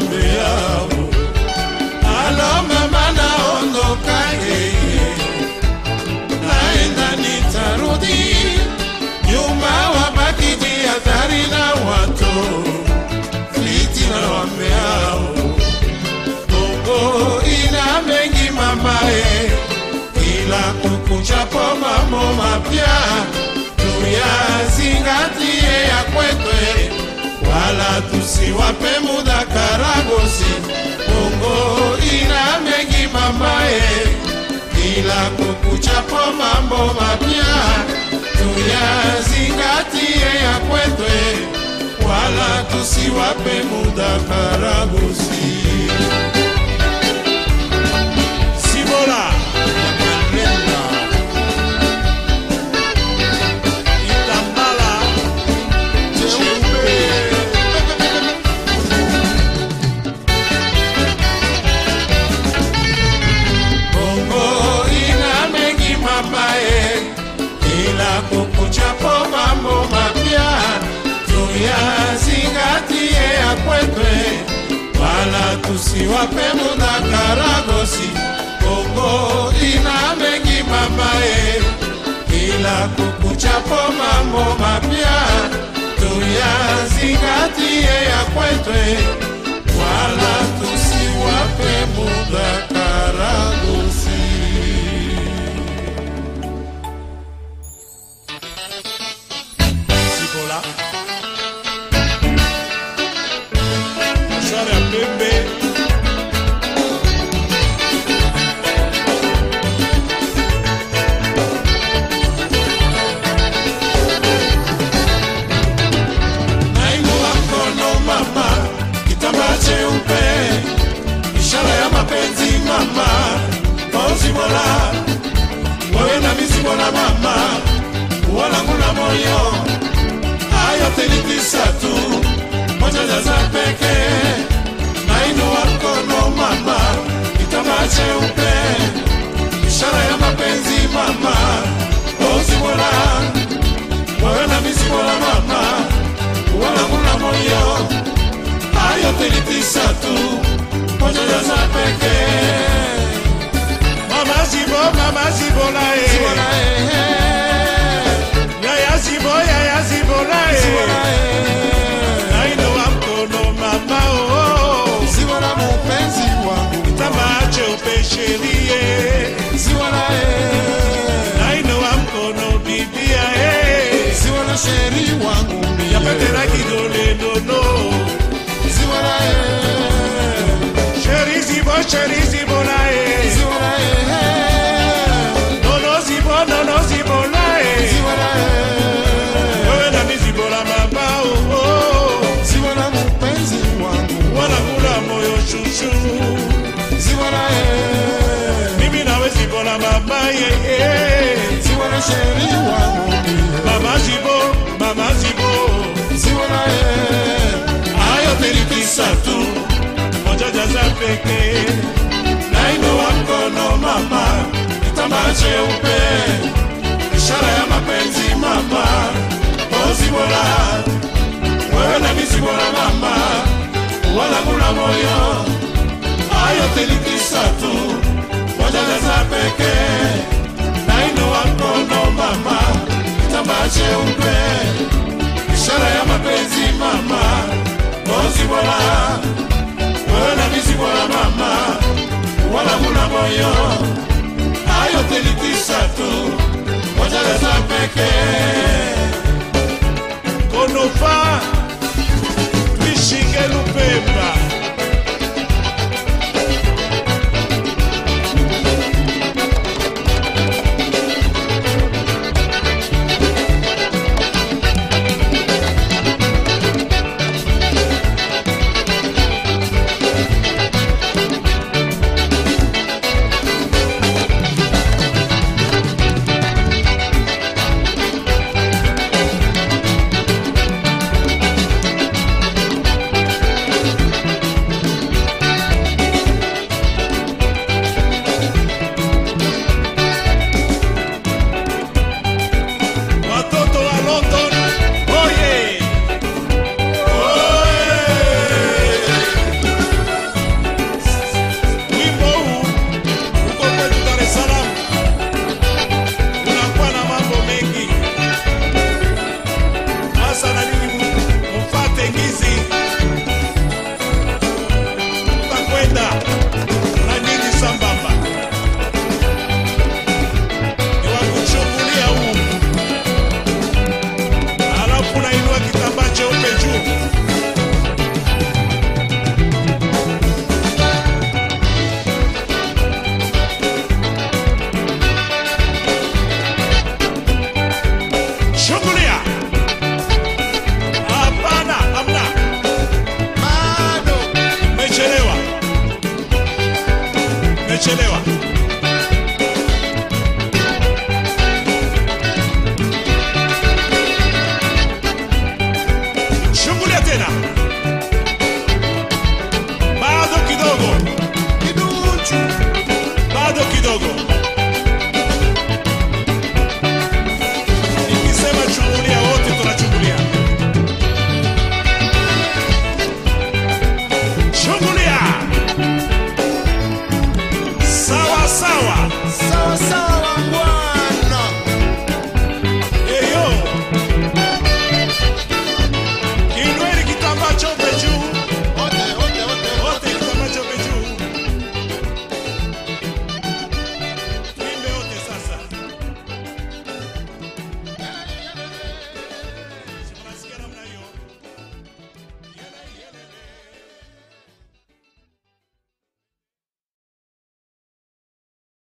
yao alo mama naondoka yeye. Naenda nitarudi. Nyuma wabaki jihadhari na watu. Fitina wame yao ina mengi mamae ila kukuchapo mambo mapya. Tuyazingatia wala tusiwape muda karagosi. Bongo ina mengi mamae, kila kukuchapo mambo mapya tuyazingatie ya kwetwe, wala tusiwape muda karagosi. Kukuchapo mambo mapya tuyazingatie ya kwetwe, wala tusiwape muda karagosi. Bongo ina mengi mamae, kila kukuchapo mambo mapya tuyazingatie ya kwetwe, wala tusiwape muda moyo ayo telikisa tu mojaja za peke. Nainua mkono mama kitambaa cheupe. Ishara ya mapenzi mama ozibola moyo na mizibola mama uwanamuna moyo ayo telikisa tu mojaja za peke. Mama zibo mama zibola e. zibola e. moyo shushu. Sibola, eh. Mimi nawe Zibola mama, yeah, yeah. Sibola sheri wangu mie. Mama Zibo, Mama Zibo. Sibola, eh. Hayo telikisa tu. Moja jaza pekee. Nainua mkono mama, kitambaa cheupe, ishara ya mapenzi mama, ozi bora, wewe na misi bora mama, wala kuna moyo, hayo telikisa tu, moja jaza pekee. Mkono mama, kitambaa cheupe, ishara ya mapenzi mama, ozi bora, wewe mama wala kuna moyo. Hayo telikisa tu moja za Umechelewa. Shungulia tena.